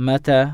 متى